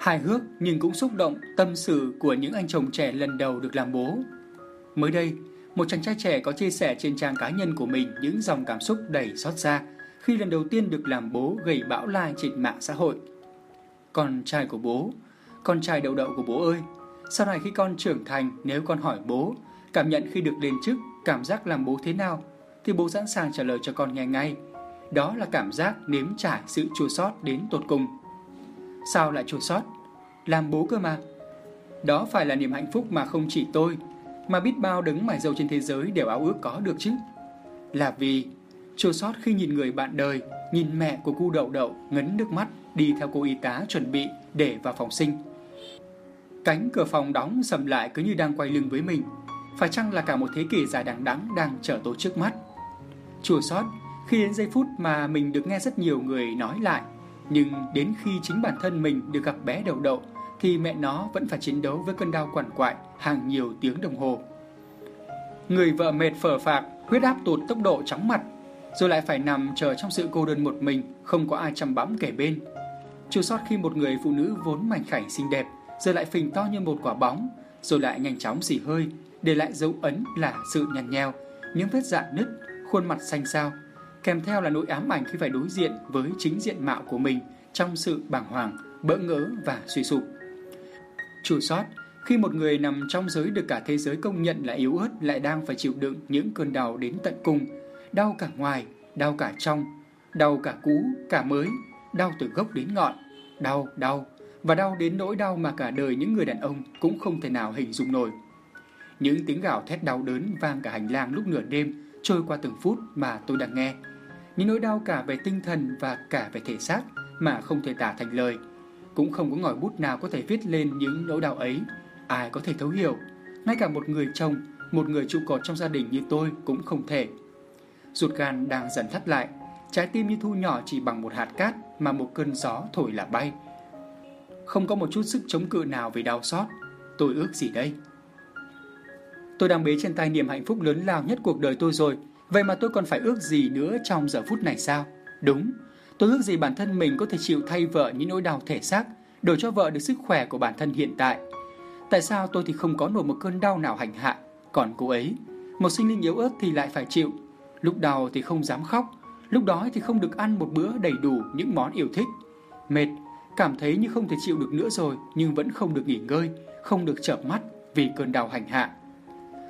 Hài hước nhưng cũng xúc động tâm sự của những anh chồng trẻ lần đầu được làm bố. Mới đây, một chàng trai trẻ có chia sẻ trên trang cá nhân của mình những dòng cảm xúc đầy xót xa khi lần đầu tiên được làm bố gây bão lai trên mạng xã hội. Con trai của bố, con trai đậu đậu của bố ơi, sau này khi con trưởng thành nếu con hỏi bố, cảm nhận khi được lên chức, cảm giác làm bố thế nào, thì bố sẵn sàng trả lời cho con nghe ngay. Đó là cảm giác nếm trải sự chua xót đến tột cùng. Sao lại chua sót? Làm bố cơ mà. Đó phải là niềm hạnh phúc mà không chỉ tôi, mà biết bao đứng mải dâu trên thế giới đều ao ước có được chứ. Là vì chua sót khi nhìn người bạn đời, nhìn mẹ của cu đậu đậu ngấn nước mắt đi theo cô y tá chuẩn bị để vào phòng sinh. Cánh cửa phòng đóng sầm lại cứ như đang quay lưng với mình. Phải chăng là cả một thế kỷ dài đằng đẵng đang trở tôi trước mắt? Chua sót khi đến giây phút mà mình được nghe rất nhiều người nói lại, nhưng đến khi chính bản thân mình được gặp bé đầu đậu thì mẹ nó vẫn phải chiến đấu với cơn đau quằn quại hàng nhiều tiếng đồng hồ. Người vợ mệt phở phạc, huyết áp tụt tốc độ chóng mặt, rồi lại phải nằm chờ trong sự cô đơn một mình, không có ai chăm bẵm kể bên. Chua sót khi một người phụ nữ vốn mảnh khảnh xinh đẹp, giờ lại phình to như một quả bóng, rồi lại nhanh chóng xì hơi, để lại dấu ấn là sự nhằn nheo, những vết dạn nứt, khuôn mặt xanh xao, kèm theo là nỗi ám ảnh khi phải đối diện với chính diện mạo của mình trong sự bàng hoàng, bỡ ngỡ và suy sụp. Chủ sót khi một người nằm trong giới được cả thế giới công nhận là yếu ớt lại đang phải chịu đựng những cơn đau đến tận cùng, đau cả ngoài, đau cả trong, đau cả cũ, cả mới, đau từ gốc đến ngọn, đau, đau, và đau đến nỗi đau mà cả đời những người đàn ông cũng không thể nào hình dung nổi. Những tiếng gào thét đau đớn vang cả hành lang lúc nửa đêm trôi qua từng phút mà tôi đang nghe. Những nỗi đau cả về tinh thần và cả về thể xác mà không thể tả thành lời. Cũng không có ngòi bút nào có thể viết lên những nỗi đau ấy. Ai có thể thấu hiểu. Ngay cả một người chồng, một người trụ cột trong gia đình như tôi cũng không thể. Ruột gan đang dần thắt lại, trái tim như thu nhỏ chỉ bằng một hạt cát mà một cơn gió thổi là bay. Không có một chút sức chống cự nào vì đau xót. Tôi ước gì đây? Tôi đang bế trên tay niềm hạnh phúc lớn lao nhất cuộc đời tôi rồi. Vậy mà tôi còn phải ước gì nữa trong giờ phút này sao? Đúng, tôi ước gì bản thân mình có thể chịu thay vợ những nỗi đau thể xác, đổi cho vợ được sức khỏe của bản thân hiện tại. Tại sao tôi thì không có nổi một cơn đau nào hành hạ, còn cô ấy, một sinh linh yếu ớt thì lại phải chịu. Lúc đau thì không dám khóc, lúc đói thì không được ăn một bữa đầy đủ những món yêu thích. Mệt, cảm thấy như không thể chịu được nữa rồi nhưng vẫn không được nghỉ ngơi, không được chợp mắt vì cơn đau hành hạ.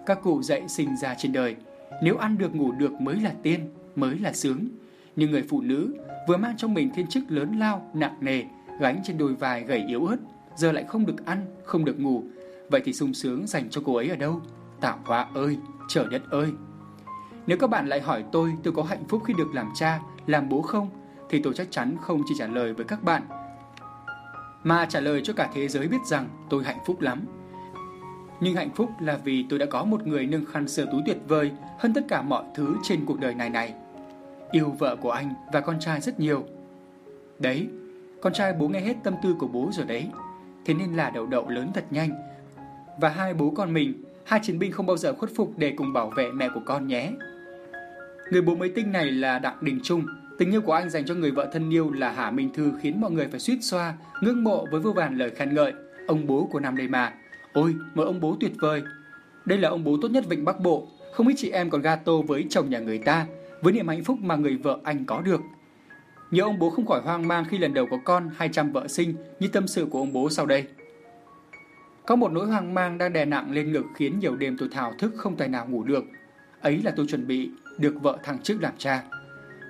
Các cụ dạy sinh ra trên đời, nếu ăn được ngủ được mới là tiên, mới là sướng. Nhưng người phụ nữ vừa mang trong mình thiên chức lớn lao, nặng nề, gánh trên đôi vai gầy yếu ớt, giờ lại không được ăn, không được ngủ. Vậy thì sung sướng dành cho cô ấy ở đâu? Tạo hóa ơi, trời đất ơi! Nếu các bạn lại hỏi tôi tôi có hạnh phúc khi được làm cha, làm bố không, thì tôi chắc chắn không chỉ trả lời với các bạn, mà trả lời cho cả thế giới biết rằng tôi hạnh phúc lắm. Nhưng hạnh phúc là vì tôi đã có một người nâng khăn sửa túi tuyệt vời hơn tất cả mọi thứ trên cuộc đời này này. Yêu vợ của anh và con trai rất nhiều. Đấy, con trai bố nghe hết tâm tư của bố rồi đấy. Thế nên là đầu đậu lớn thật nhanh. Và hai bố con mình, hai chiến binh không bao giờ khuất phục để cùng bảo vệ mẹ của con nhé. Người bố mới tinh này là Đặng Đình Trung. Tình yêu của anh dành cho người vợ thân yêu là Hà Minh Thư khiến mọi người phải suýt xoa, ngưỡng mộ với vô vàn lời khen ngợi. Ông bố của Nam đây mà. Ôi, một ông bố tuyệt vời. Đây là ông bố tốt nhất Vịnh Bắc Bộ. Không ít chị em còn gato với chồng nhà người ta, với niềm hạnh phúc mà người vợ anh có được. Nhiều ông bố không khỏi hoang mang khi lần đầu có con hay chăm vợ sinh như tâm sự của ông bố sau đây. Có một nỗi hoang mang đang đè nặng lên ngực khiến nhiều đêm tôi thảo thức không tài nào ngủ được. Ấy là tôi chuẩn bị được vợ thằng chức làm cha.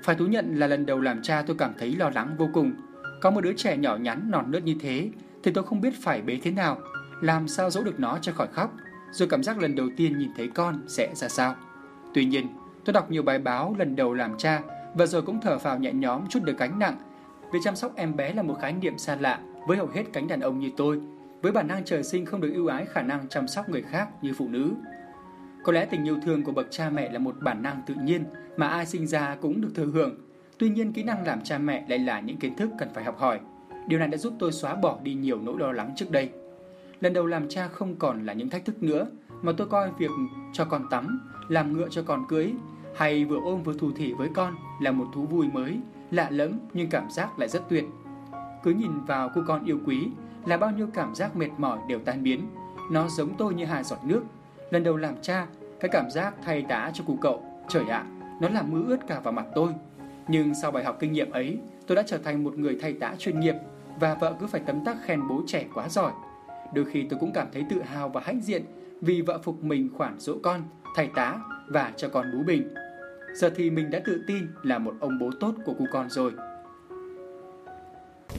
Phải thú nhận là lần đầu làm cha tôi cảm thấy lo lắng vô cùng. Có một đứa trẻ nhỏ nhắn nòn nớt như thế thì tôi không biết phải bế thế nào, làm sao dỗ được nó cho khỏi khóc, rồi cảm giác lần đầu tiên nhìn thấy con sẽ ra sao. Tuy nhiên, tôi đọc nhiều bài báo lần đầu làm cha và rồi cũng thở phào nhẹ nhõm chút được gánh nặng. Vì chăm sóc em bé là một khái niệm xa lạ với hầu hết cánh đàn ông như tôi, với bản năng trời sinh không được ưu ái khả năng chăm sóc người khác như phụ nữ. Có lẽ tình yêu thương của bậc cha mẹ là một bản năng tự nhiên mà ai sinh ra cũng được thừa hưởng. Tuy nhiên kỹ năng làm cha mẹ lại là những kiến thức cần phải học hỏi. Điều này đã giúp tôi xóa bỏ đi nhiều nỗi lo lắng trước đây. Lần đầu làm cha không còn là những thách thức nữa, mà tôi coi việc cho con tắm, làm ngựa cho con cưới, hay vừa ôm vừa thủ thỉ với con là một thú vui mới, lạ lẫm nhưng cảm giác lại rất tuyệt. Cứ nhìn vào cô con yêu quý là bao nhiêu cảm giác mệt mỏi đều tan biến. Nó giống tôi như hai giọt nước. Lần đầu làm cha, cái cảm giác thay tá cho cụ cậu, trời ạ, nó làm mưa ướt cả vào mặt tôi. Nhưng sau bài học kinh nghiệm ấy, tôi đã trở thành một người thay tá chuyên nghiệp và vợ cứ phải tấm tắc khen bố trẻ quá giỏi. Đôi khi tôi cũng cảm thấy tự hào và hãnh diện vì vợ phục mình khoản dỗ con, thầy tá và cho con bú bình. Giờ thì mình đã tự tin là một ông bố tốt của cu con rồi.